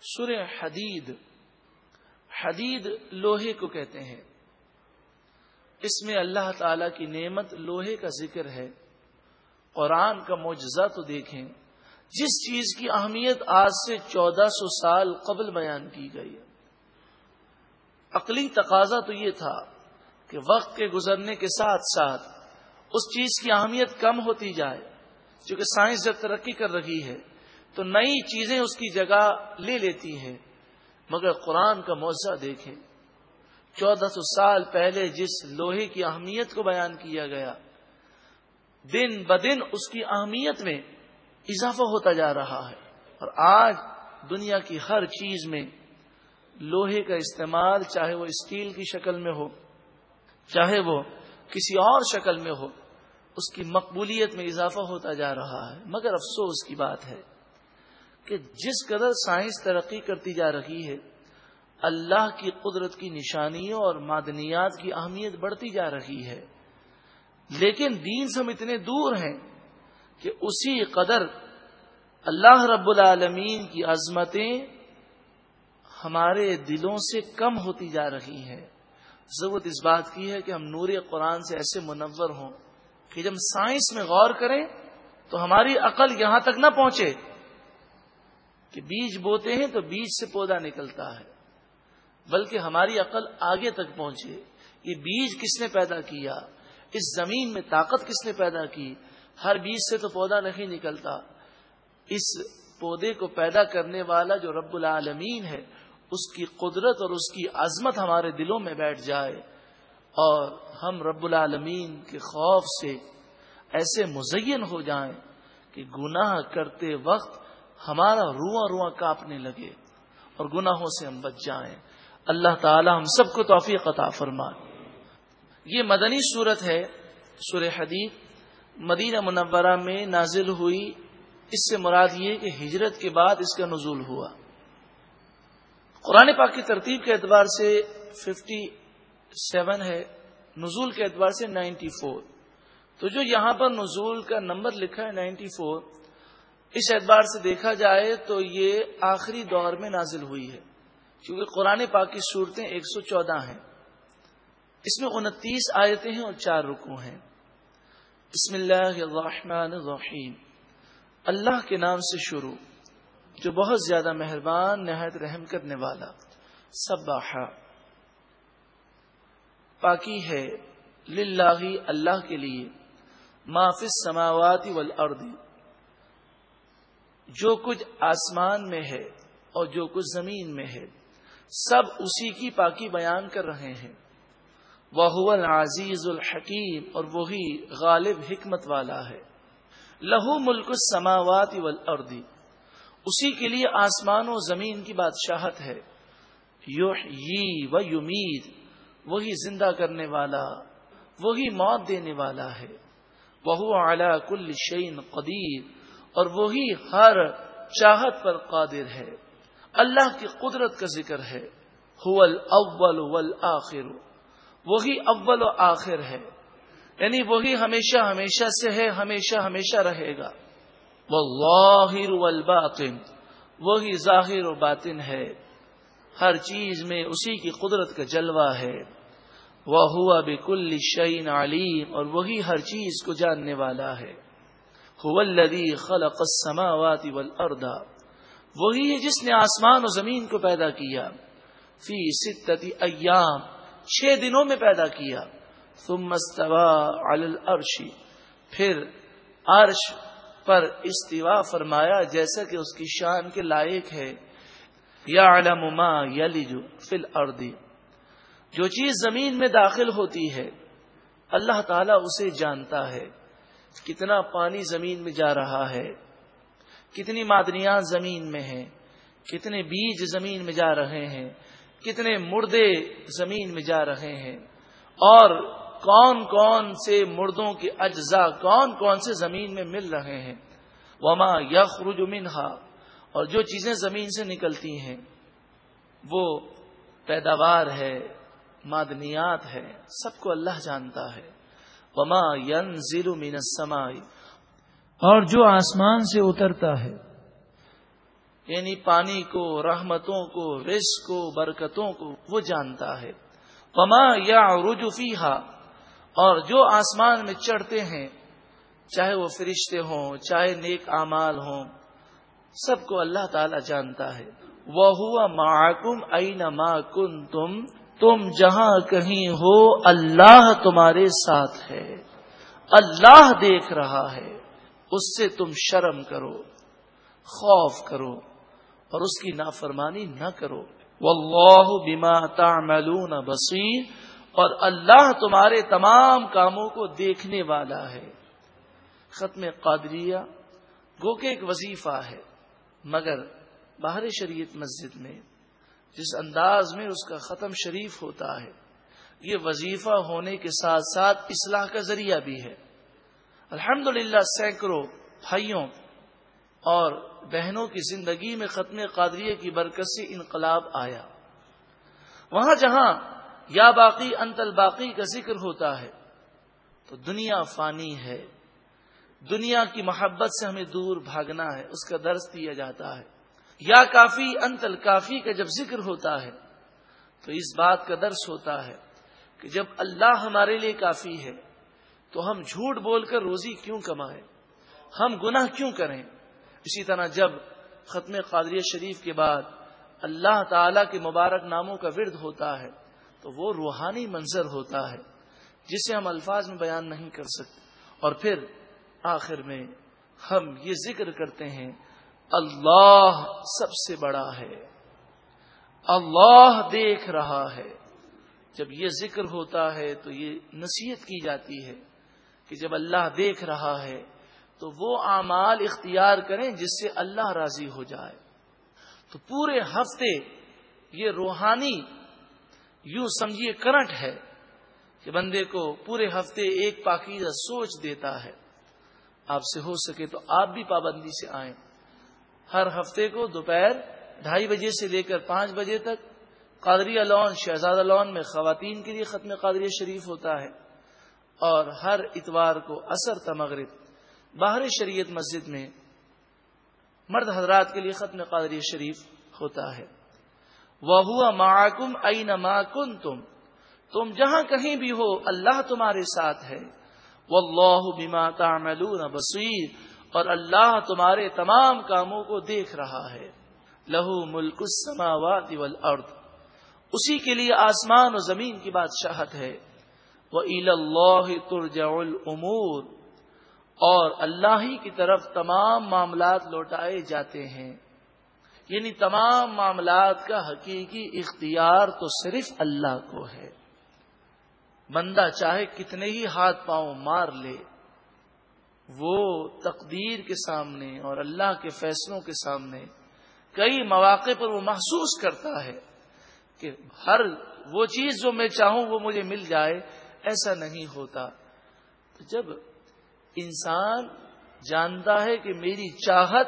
سورہ حدید حدید لوہے کو کہتے ہیں۔ اس میں اللہ تعالی کی نعمت لوہے کا ذکر ہے۔ قرآن کا معجزہ تو دیکھیں۔ جس چیز کی اہمیت آج سے چودہ سو سال قبل بیان کی گئی عقلی تقاضا تو یہ تھا کہ وقت کے گزرنے کے ساتھ ساتھ اس چیز کی اہمیت کم ہوتی جائے چونکہ سائنس جب ترقی کر رہی ہے۔ تو نئی چیزیں اس کی جگہ لے لیتی ہیں۔ مگر قرآن کا موضوع دیکھیں۔ چودہ سو سال پہلے جس لوہے کی اہمیت کو بیان کیا گیا، دن بدن اس کی اہمیت میں اضافہ ہوتا جا رہا ہے۔ اور آج دنیا کی ہر چیز میں لوہے کا استعمال چاہے وہ اسٹیل کی شکل میں ہو، چاہے وہ کسی اور شکل میں ہو، اس کی مقبولیت میں اضافہ ہوتا جا رہا ہے۔ مگر افسوس کی بات ہے کہ جس قدر سائنس ترقی کرتی جا رہی ہے، اللہ کی قدرت کی نشانیوں اور معدنیات کی اہمیت بڑھتی جا رہی ہے۔ لیکن دین سے ہم اتنے دور ہیں کہ اسی قدر اللہ رب العالمین کی عظمتیں ہمارے دلوں سے کم ہوتی جا رہی ہیں۔ ضرورت اس بات کی ہے کہ ہم نور قرآن سے ایسے منور ہوں کہ جب سائنس میں غور کریں تو ہماری عقل یہاں تک نہ پہنچے۔ کہ بیج بوتے ہیں تو بیج سے پودا نکلتا ہے، بلکہ ہماری عقل آگے تک پہنچے، یہ بیج کس نے پیدا کیا، اس زمین میں طاقت کس نے پیدا کی، ہر بیج سے تو پودا نہیں نکلتا۔ اس پودے کو پیدا کرنے والا جو رب العالمین ہے، اس کی قدرت اور اس کی عظمت ہمارے دلوں میں بیٹھ جائے۔ اور ہم رب العالمین کے خوف سے ایسے مزین ہو جائیں کہ گناہ کرتے وقت ہمارا رواں رواں کاپنے لگے اور گناہوں سے ہم بچ جائیں۔ اللہ تعالی ہم سب کو توفیق عطا فرمائے۔ یہ مدنی صورت ہے، سورہ حدیث مدینہ منورہ میں نازل ہوئی۔ اس سے مراد یہ کہ ہجرت کے بعد اس کا نزول ہوا۔ قرآن پاک کی ترتیب کے اعتبار سے ففٹی سیون ہے، نزول کے اعتبار سے نائنٹی فور تو جو یہاں پر نزول کا نمبر لکھا ہے نائنٹی فور اس اعتبار سے دیکھا جائے تو یہ آخری دور میں نازل ہوئی ہے کیونکہ قرآن پاک کی صورتیں ایک سو چودہ ہیں۔ اس میں انتیس آیتیں ہیں اور چار رکو ہیں۔ بسم اللہ الرحمن الرحیم۔ اللہ کے نام سے شروع، جو بہت زیادہ مہربان، نہایت رحم کرنے والا سب پاکی ہے، للہ اللہ کے لیے معافذ سماواتی والارض۔ جو کچھ آسمان میں ہے اور جو کچھ زمین میں ہے، سب اسی کی پاکی بیان کر رہے ہیں۔ وہ العزیز الحکیم، اور وہی غالب حکمت والا ہے۔ لہو ملک سماوات والارض، اسی کے لیے آسمان و زمین کی بادشاہت ہے۔ و یمید، وہی زندہ کرنے والا، وہی موت دینے والا ہے۔ وہ اعلی کل شعین قدیر اور وہی ہر چاہت پر قادر ہے۔ اللہ کی قدرت کا ذکر ہے۔ اول والآخر۔ وہی اول و آخر ہے۔ یعنی وہی ہمیشہ ہمیشہ سے ہے، ہمیشہ ہمیشہ رہے گا۔ والظاہر والباطن۔ وہی ظاہر و باطن ہے۔ ہر چیز میں اسی کی قدرت کا جلوہ ہے۔ وہ ہوا بکل شعین علیم۔ اور وہی ہر چیز کو جاننے والا ہے۔ خلق السماوات والارض. وہی ہے جس نے آسمان و زمین کو پیدا کیا، فی ستتی ایام، چھ دنوں میں پیدا کیا. ثم استوى علی الارش پھر عرش پر استوا فرمایا، جیسا کہ اس کی شان کے لائق ہے. یا علم ما یلج فی الارض. جو چیز زمین میں داخل ہوتی ہے، اللہ تعالی اسے جانتا ہے. کتنا پانی زمین میں جا رہا ہے، کتنی معدنیات زمین میں ہیں، کتنے بیج زمین میں جا رہے ہیں، کتنے مردے زمین میں جا رہے ہیں، اور کون کون سے مردوں کے اجزاء کون کون سے زمین میں مل رہے ہیں۔ وما یخرج منہا اور جو چیزیں زمین سے نکلتی ہیں، وہ پیداوار ہے، معدنیات ہے، سب کو اللہ جانتا ہے۔ وما ينزل من السماء۔ اور جو آسمان سے اترتا ہے۔ یعنی پانی کو رحمتوں کو رزق کو برکتوں کو وہ جانتا ہے۔ پما یا رجوفی اور جو آسمان میں چڑھتے ہیں چاہے وہ فرشتے ہوں چاہے نیک اعمال ہوں سب کو اللہ تعالی جانتا ہے۔ وہ ہوا معکم این ما کن تم تم جہاں کہیں ہو، اللہ تمہارے ساتھ ہے۔ اللہ دیکھ رہا ہے، اس سے تم شرم کرو، خوف کرو اور اس کی نافرمانی نہ کرو۔ واللہ بما تعملون بصیر۔ اور اللہ تمہارے تمام کاموں کو دیکھنے والا ہے۔ ختم قادریہ، گو کہ ایک وظیفہ ہے، مگر باہر شریعت مسجد میں جس انداز میں اس کا ختم شریف ہوتا ہے، یہ وظیفہ ہونے کے ساتھ ساتھ اصلاح کا ذریعہ بھی ہے۔ الحمدللہ سینکڑوں بھائیوں اور بہنوں کی زندگی میں ختم قادریہ کی برکت سے انقلاب آیا۔ وہاں جہاں یا باقی انتل باقی کا ذکر ہوتا ہے، تو دنیا فانی ہے۔ دنیا کی محبت سے ہمیں دور بھاگنا ہے، اس کا درس دیا جاتا ہے۔ یا کافی انتل کافی کا جب ذکر ہوتا ہے، تو اس بات کا درس ہوتا ہے کہ جب اللہ ہمارے لیے کافی ہے، تو ہم جھوٹ بول کر روزی کیوں کمائیں؟ ہم گناہ کیوں کریں؟ اسی طرح جب ختم قادری شریف کے بعد اللہ تعالی کے مبارک ناموں کا ورد ہوتا ہے، تو وہ روحانی منظر ہوتا ہے، جسے ہم الفاظ میں بیان نہیں کر سکتے۔ اور پھر آخر میں ہم یہ ذکر کرتے ہیں اللہ سب سے بڑا ہے۔ اللہ دیکھ رہا ہے۔ جب یہ ذکر ہوتا ہے تو یہ نصیحت کی جاتی ہے کہ جب اللہ دیکھ رہا ہے تو وہ اعمال اختیار کریں جس سے اللہ راضی ہو جائے۔ تو پورے ہفتے یہ روحانی یوں سمجھیے کرنٹ ہے کہ بندے کو پورے ہفتے ایک پاکیزہ سوچ دیتا ہے۔ آپ سے ہو سکے تو آپ بھی پابندی سے آئیں۔ ہر ہفتے کو دوپہر ڈھائی بجے سے لے کر پانچ بجے تک قادری لون شہزادہ لون میں خواتین کے لیے ختم قادری شریف ہوتا ہے اور ہر اتوار کو اثر تمغرب باہر شریعت مسجد میں مرد حضرات کے لیے ختم قادری شریف ہوتا ہے۔ وہ ہوا معکم این کن تم تم جہاں کہیں بھی ہو، اللہ تمہارے ساتھ ہے۔ وہ اللہ تعملون بصیر اور اللہ تمہارے تمام کاموں کو دیکھ رہا ہے۔ لہو ملک السماوات والارض۔ اسی کے لیے آسمان و زمین کی بادشاہت ہے۔ وہ عل اللہ ترجع العمور اور اللہ ہی کی طرف تمام معاملات لوٹائے جاتے ہیں۔ یعنی تمام معاملات کا حقیقی اختیار تو صرف اللہ کو ہے۔ بندہ چاہے کتنے ہی ہاتھ پاؤں مار لے وہ تقدیر کے سامنے اور اللہ کے فیصلوں کے سامنے کئی مواقع پر وہ محسوس کرتا ہے کہ ہر وہ چیز جو میں چاہوں وہ مجھے مل جائے، ایسا نہیں ہوتا۔ تو جب انسان جانتا ہے کہ میری چاہت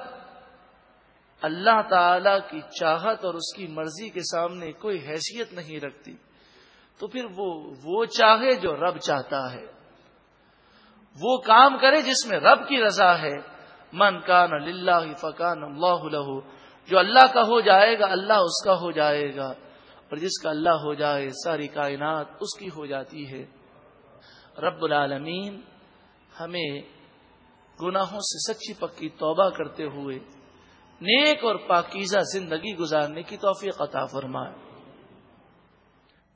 اللہ تعالی کی چاہت اور اس کی مرضی کے سامنے کوئی حیثیت نہیں رکھتی، تو پھر وہ وہ چاہے جو رب چاہتا ہے۔ وہ کام کرے جس میں رب کی رضا ہے۔ من کان اللہ فکان اللہ لہو جو اللہ کا ہو جائے گا، اللہ اس کا ہو جائے گا۔ اور جس کا اللہ ہو جائے، ساری کائنات اس کی ہو جاتی ہے۔ رب العالمین ہمیں گناہوں سے سچی پکی توبہ کرتے ہوئے نیک اور پاکیزہ زندگی گزارنے کی توفیق عطا فرمائے۔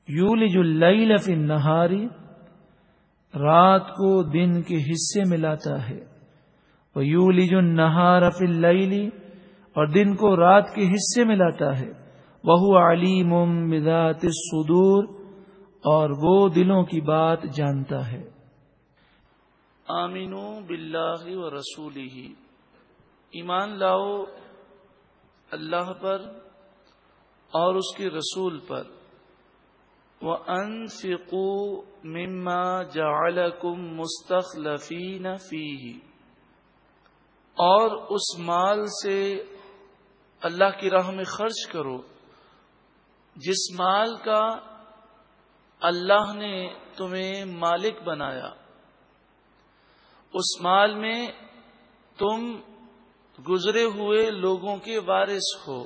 یولج اللیل فی النہاری رات کو دن کے حصے میں لاتا ہے۔ وہ یولج النہار فی اللیل اور دن کو رات کے حصے میں لاتا ہے۔ وہ علیم بذات الصدور اور وہ دلوں کی بات جانتا ہے۔ آمینو باللہ و رسول ہی ایمان لاؤ اللہ پر اور اس کے رسول پر۔ وہ انفقو مما جعلکم مستخلفین فیہ اور اس مال سے اللہ کی راہ میں خرچ کرو۔ جس مال کا اللہ نے تمہیں مالک بنایا، اس مال میں تم گزرے ہوئے لوگوں کے وارث ہو۔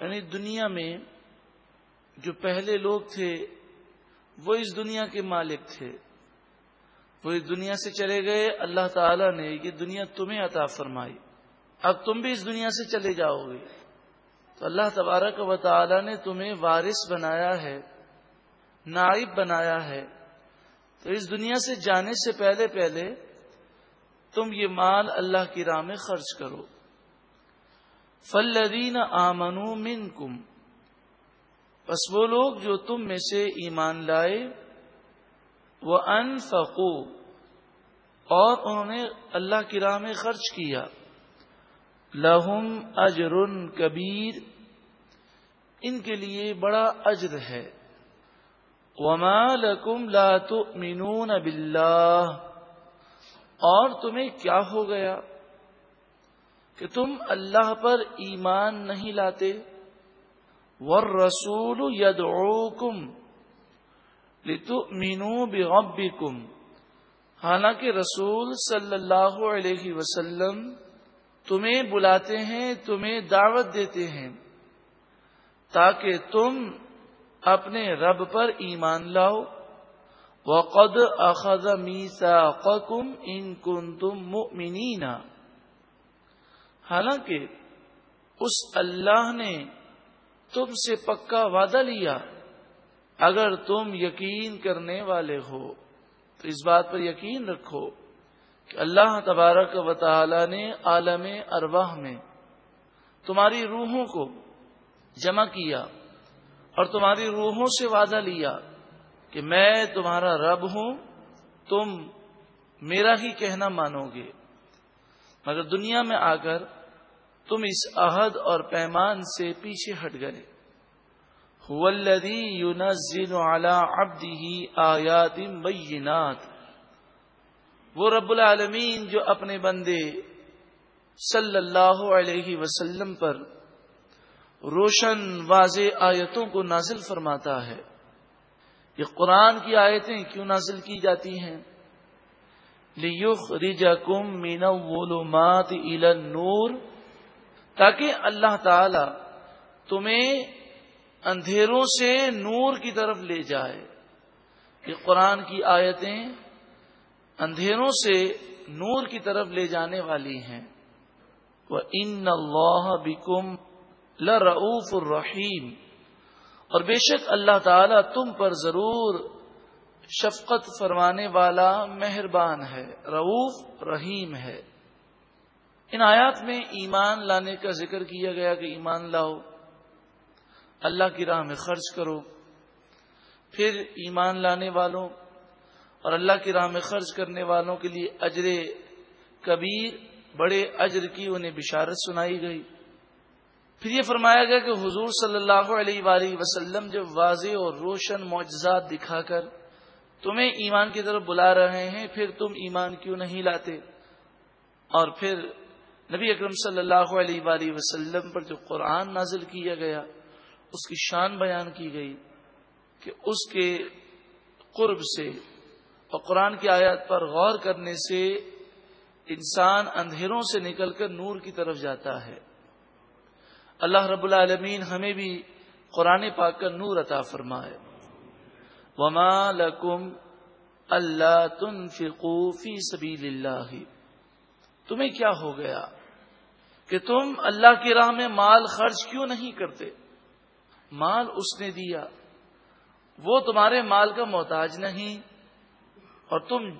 یعنی دنیا میں جو پہلے لوگ تھے، وہ اس دنیا کے مالک تھے۔ وہ اس دنیا سے چلے گئے، اللہ تعالی نے یہ دنیا تمہیں عطا فرمائی۔ اب تم بھی اس دنیا سے چلے جاؤ گے۔ تو اللہ تبارک و تعالی نے تمہیں وارث بنایا ہے، نائب بنایا ہے۔ تو اس دنیا سے جانے سے پہلے پہلے تم یہ مال اللہ کی راہ میں خرچ کرو۔ فلدین آمنو من کم بس وہ لوگ جو تم میں سے ایمان لائے وہ ان اور انہوں نے اللہ کی راہ میں خرچ کیا۔ لہم اجر کبیر ان کے لیے بڑا اجر ہے۔ وما لکم لا تؤمنون باللہ اور تمہیں کیا ہو گیا؟ کہ تم اللہ پر ایمان نہیں لاتے۔ ور رسول ید کم لتو مینو حالانکہ رسول صلی اللہ علیہ وسلم تمہیں بلاتے ہیں، تمہیں دعوت دیتے ہیں تاکہ تم اپنے رب پر ایمان لاؤ۔ وقد اخذ میثاقکم ان کنتم مؤمنین حالانکہ اس اللہ نے تم سے پکا وعدہ لیا۔ اگر تم یقین کرنے والے ہو، تو اس بات پر یقین رکھو کہ اللہ تبارک و تعالی نے عالم ارواح میں تمہاری روحوں کو جمع کیا اور تمہاری روحوں سے وعدہ لیا کہ میں تمہارا رب ہوں، تم میرا ہی کہنا مانو گے۔ مگر دنیا میں آ کر تم اس عہد اور پیمان سے پیچھے ہٹ گئے۔ آیات بینات۔ وہ رب العالمین جو اپنے بندے صلی اللہ علیہ وسلم پر روشن واضح آیتوں کو نازل فرماتا ہے۔ یہ قرآن کی آیتیں کیوں نازل کی جاتی ہیں؟ لیخ رجا کم مین ولومات نور تاکہ اللہ تعالی تمہیں اندھیروں سے نور کی طرف لے جائے یہ قرآن کی آیتیں اندھیروں سے نور کی طرف لے جانے والی ہیں۔ وہ ان اللہ بکم لرعوف الرحیم اور بے شک اللہ تعالی تم پر ضرور شفقت فرمانے والا مہربان ہے روف رحیم ہے۔ ان آیات میں ایمان لانے کا ذکر کیا گیا کہ ایمان لاؤ، اللہ کی راہ میں خرچ کرو، پھر ایمان لانے والوں اور اللہ کی راہ میں خرچ کرنے والوں کے لیے اجر کبیر، بڑے اجر کی انہیں بشارت سنائی گئی۔ پھر یہ فرمایا گیا کہ حضور صلی اللہ علیہ وآلہ وسلم جب واضح اور روشن معجزات دکھا کر تمہیں ایمان کی طرف بلا رہے ہیں، پھر تم ایمان کیوں نہیں لاتے؟ اور پھر نبی اکرم صلی اللہ علیہ وآلہ وسلم پر جو قرآن نازل کیا گیا، اس کی شان بیان کی گئی کہ اس کے قرب سے اور قرآن کی آیات پر غور کرنے سے انسان اندھیروں سے نکل کر نور کی طرف جاتا ہے۔ اللہ رب العالمین ہمیں بھی قرآن پاک کا نور عطا فرمائے۔ وما لکم اللہ تن فی سبیل اللہ تمہیں کیا ہو گیا کہ تم اللہ کی راہ میں مال خرچ کیوں نہیں کرتے؟ مال اس نے دیا۔ وہ تمہارے مال کا محتاج نہیں۔ اور تم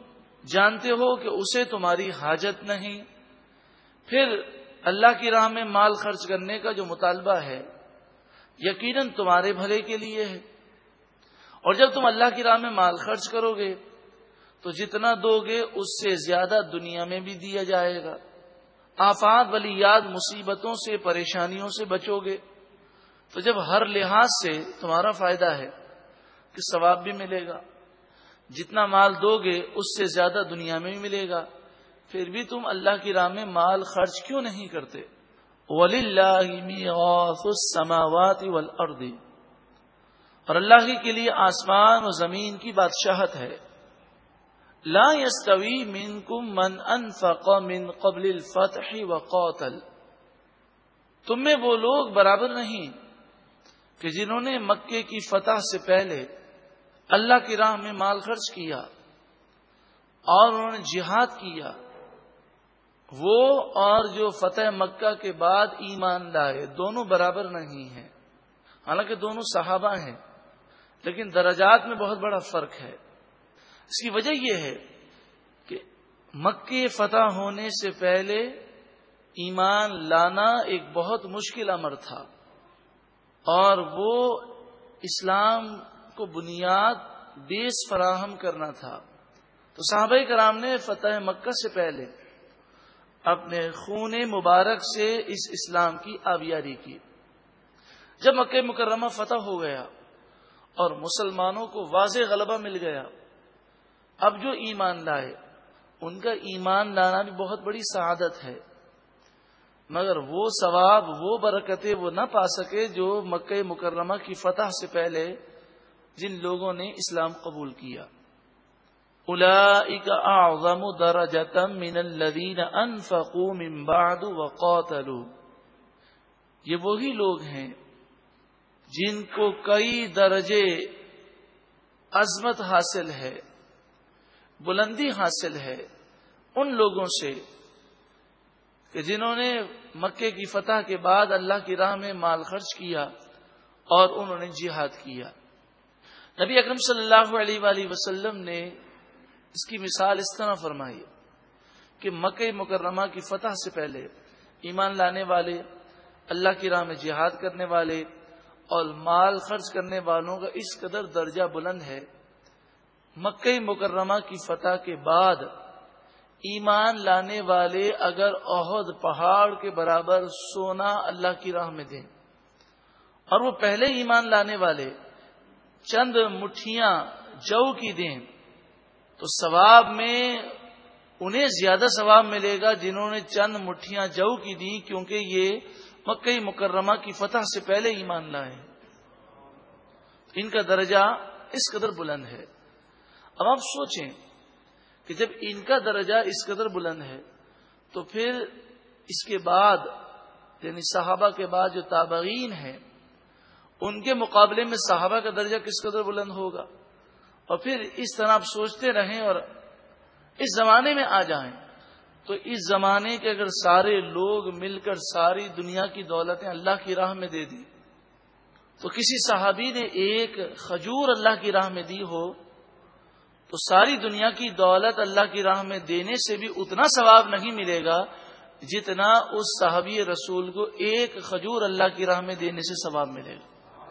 جانتے ہو کہ اسے تمہاری حاجت نہیں۔ پھر اللہ کی راہ میں مال خرچ کرنے کا جو مطالبہ ہے، یقیناً تمہارے بھلے کے لیے ہے۔ اور جب تم اللہ کی راہ میں مال خرچ کرو گے تو جتنا دو گے اس سے زیادہ دنیا میں بھی دیا جائے گا۔ آفات ولی یاد مصیبتوں سے، پریشانیوں سے بچو گے۔ تو جب ہر لحاظ سے تمہارا فائدہ ہے کہ ثواب بھی ملے گا۔ جتنا مال دو گے اس سے زیادہ دنیا میں بھی ملے گا۔ پھر بھی تم اللہ کی راہ میں مال خرچ کیوں نہیں کرتے؟ ولی اللہ سماوات اور اللہ ہی کے لیے آسمان و زمین کی بادشاہت ہے۔ لا يستوي منكم من انفق من قبل الفتح وقاتل تم میں وہ لوگ برابر نہیں کہ جنہوں نے مکے کی فتح سے پہلے اللہ کی راہ میں مال خرچ کیا اور انہوں نے جہاد کیا۔ وہ اور جو فتح مکہ کے بعد ایمان لائے، دونوں برابر نہیں ہیں۔ حالانکہ دونوں صحابہ ہیں، لیکن درجات میں بہت بڑا فرق ہے۔ اس کی وجہ یہ ہے کہ مکے فتح ہونے سے پہلے ایمان لانا ایک بہت مشکل امر تھا اور وہ اسلام کو بنیاد بیس فراہم کرنا تھا۔ تو صحابہ کرام نے فتح مکہ سے پہلے اپنے خون مبارک سے اس اسلام کی آبیاری کی۔ جب مکہ مکرمہ فتح ہو گیا اور مسلمانوں کو واضح غلبہ مل گیا اب جو ایمان لائے، ان کا ایمان لانا بھی بہت بڑی سعادت ہے۔ مگر وہ ثواب، وہ برکتیں وہ نہ پا سکے جو مکہ مکرمہ کی فتح سے پہلے جن لوگوں نے اسلام قبول کیا۔ اعظم من الذين انفقوا من بعد وقاتلوا۔ یہ وہی لوگ ہیں جن کو کئی درجے عظمت حاصل ہے۔ بلندی حاصل ہے ان لوگوں سے کہ جنہوں نے مکے کی فتح کے بعد اللہ کی راہ میں مال خرچ کیا اور انہوں نے جہاد کیا۔ نبی اکرم صلی اللہ علیہ وآلہ وسلم نے اس کی مثال اس طرح فرمائی کہ مکہ مکرمہ کی فتح سے پہلے ایمان لانے والے، اللہ کی راہ میں جہاد کرنے والے اور مال خرچ کرنے والوں کا اس قدر درجہ بلند ہے مکہ مکرمہ کی فتح کے بعد ایمان لانے والے اگر عہد پہاڑ کے برابر سونا اللہ کی راہ میں دیں اور وہ پہلے ایمان لانے والے چند مٹھیاں جو کی دیں، تو ثواب میں، انہیں زیادہ ثواب ملے گا جنہوں نے چند مٹھیاں جو کی دی کیونکہ یہ مکئی مکرمہ کی فتح سے پہلے ایمان لائے۔ ان کا درجہ اس قدر بلند ہے۔ اب آپ سوچیں کہ جب ان کا درجہ اس قدر بلند ہے، تو پھر اس کے بعد یعنی صحابہ کے بعد جو تابعین ہیں، ان کے مقابلے میں صحابہ کا درجہ کس قدر بلند ہوگا؟ اور پھر اس طرح آپ سوچتے رہیں اور اس زمانے میں آ جائیں، تو اس زمانے کے اگر سارے لوگ مل کر ساری دنیا کی دولتیں اللہ کی راہ میں دے دی تو کسی صحابی نے ایک کھجور اللہ کی راہ میں دی ہو تو ساری دنیا کی دولت اللہ کی راہ میں دینے سے بھی اتنا ثواب نہیں ملے گا جتنا اس صحابی رسول کو ایک کھجور اللہ کی راہ میں دینے سے ثواب ملے گا۔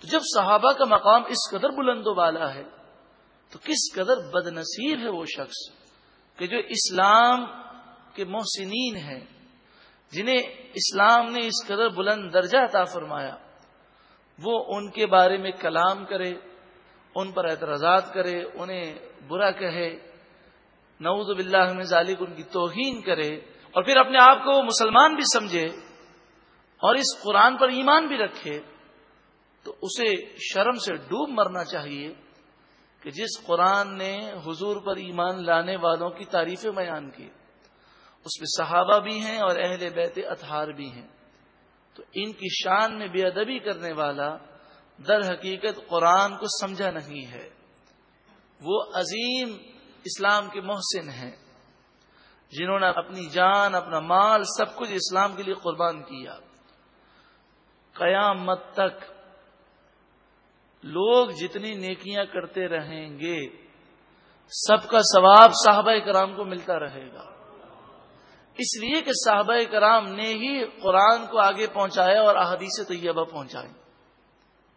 تو جب صحابہ کا مقام اس قدر بلند و بالا ہے، تو کس قدر بد نصیب ہے وہ شخص کہ جو اسلام کے محسنین ہیں، جنہیں اسلام نے اس قدر بلند درجہ عطا فرمایا، وہ ان کے بارے میں کلام کرے ان پر اعتراضات کرے، انہیں برا کہے، نعوذ باللہ میں ذالک، ان کی توہین کرے اور پھر اپنے آپ کو مسلمان بھی سمجھے اور اس قرآن پر ایمان بھی رکھے، تو اسے شرم سے ڈوب مرنا چاہیے کہ جس قرآن نے حضور پر ایمان لانے والوں کی تعریفیں بیان کی، اس میں صحابہ بھی ہیں اور اہل بیت اتہار بھی ہیں۔ تو ان کی شان میں بے ادبی کرنے والا در حقیقت قرآن کو سمجھا نہیں ہے۔ وہ عظیم اسلام کے محسن ہیں۔ جنہوں نے اپنی جان، اپنا مال، سب کچھ اسلام کے لیے قربان کیا۔ قیامت تک لوگ جتنی نیکیاں کرتے رہیں گے، سب کا ثواب صحابہ کرام کو ملتا رہے گا۔ اس لیے کہ صحابہ کرام نے ہی قرآن کو آگے پہنچایا اور احادیث طیبہ پہنچائی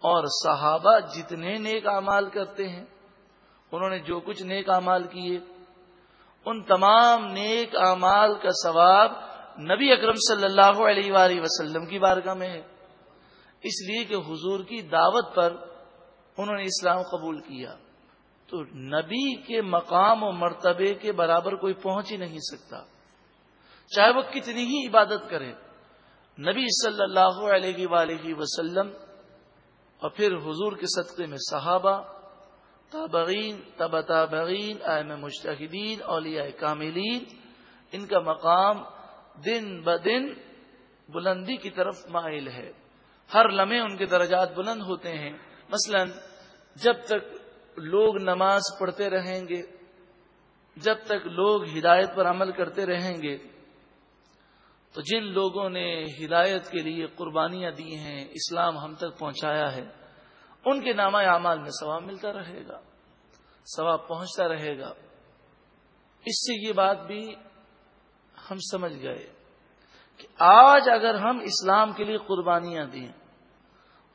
اور صحابہ جتنے نیک اعمال کرتے ہیں، انہوں نے جو کچھ نیک اعمال کیے، ان تمام نیک اعمال کا ثواب نبی اکرم صلی اللہ علیہ وآلہ وسلم کی بارگاہ میں ہے۔ اس لیے کہ حضور کی دعوت پر انہوں نے اسلام قبول کیا۔ تو نبی کے مقام و مرتبے کے برابر کوئی پہنچ ہی نہیں سکتا۔ چاہے وہ کتنی ہی عبادت کرے، نبی صلی اللہ علیہ وآلہ وسلم اور پھر حضور کے صدقے میں صحابہ تابغین تب تابغین ایم مشتحدین اولیاء کاملین، ان کا مقام دن بدن بلندی کی طرف مائل ہے۔ ہر لمحے ان کے درجات بلند ہوتے ہیں۔ مثلا جب تک لوگ نماز پڑھتے رہیں گے، جب تک لوگ ہدایت پر عمل کرتے رہیں گے تو جن لوگوں نے ہدایت کے لیے قربانیاں دی ہیں، اسلام ہم تک پہنچایا ہے، ان کے نامہ اعمال میں ثواب ملتا رہے گا، ثواب پہنچتا رہے گا۔ اس سے یہ بات بھی ہم سمجھ گئے کہ آج اگر ہم اسلام کے لیے قربانیاں دیں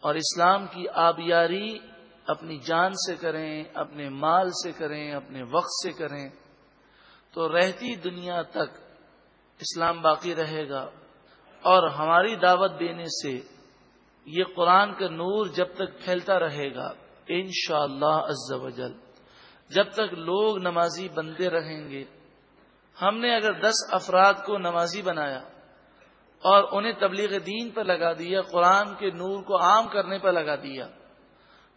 اور اسلام کی آبیاری اپنی جان سے کریں، اپنے مال سے کریں، اپنے وقت سے کریں، تو رہتی دنیا تک اسلام باقی رہے گا۔ اور ہماری دعوت دینے سے یہ قرآن کا نور جب تک پھیلتا رہے گا ان شاء اللہ جب تک لوگ نمازی بنتے رہیں گے۔ ہم نے اگر دس افراد کو نمازی بنایا اور انہیں تبلیغ دین پر لگا دیا، قرآن کے نور کو عام کرنے پر لگا دیا،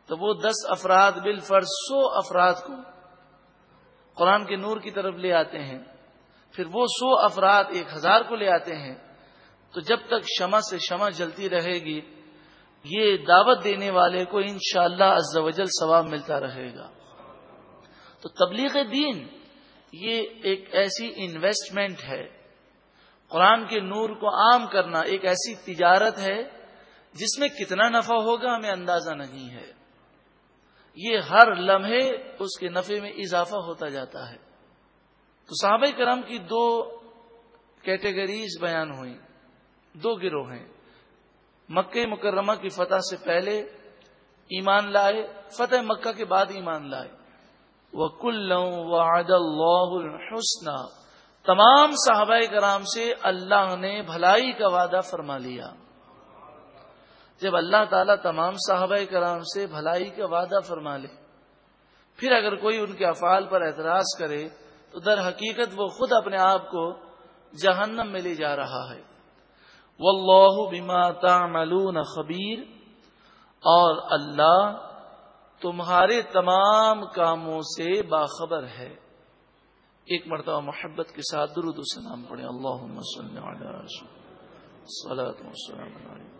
تو وہ دس افراد بال سو افراد کو قرآن کے نور کی طرف لے آتے ہیں۔ پھر وہ سو افراد ایک ہزار کو لے آتے ہیں۔ تو جب تک شمع سے شمع جلتی رہے گی، یہ دعوت دینے والے کو انشاءاللہ شاء اللہ ثواب ملتا رہے گا۔ تو تبلیغ دین، یہ ایک ایسی انویسٹمنٹ ہے۔ قرآن کے نور کو عام کرنا ایک ایسی تجارت ہے جس میں کتنا نفع ہوگا ہمیں اندازہ نہیں ہے۔ یہ ہر لمحے اس کے نفع میں اضافہ ہوتا جاتا ہے۔ تو صحابہ کرم کی دو کیٹیگریز بیان ہوئی دو گروہ ہیں۔ مکہ مکرمہ کی فتح سے پہلے ایمان لائے، فتح مکہ کے بعد ایمان لائے۔ وہ کل وعد اللہ الحسن۔ تمام صحابہ کرام سے اللہ نے بھلائی کا وعدہ فرما لیا۔ جب اللہ تعالیٰ تمام صحابہ کرام سے بھلائی کا وعدہ فرما لے، پھر اگر کوئی ان کے افعال پر اعتراض کرے تو در حقیقت وہ خود اپنے آپ کو جہنم میں لے جا رہا ہے۔ واللہ بما تعملون خبیر۔ اور اللہ تمہارے تمام کاموں سے باخبر ہے۔ ایک مرتبہ محبت کے ساتھ درود و سلام پڑھیں۔ اللہ صلی اللہ علیہ۔ وسلم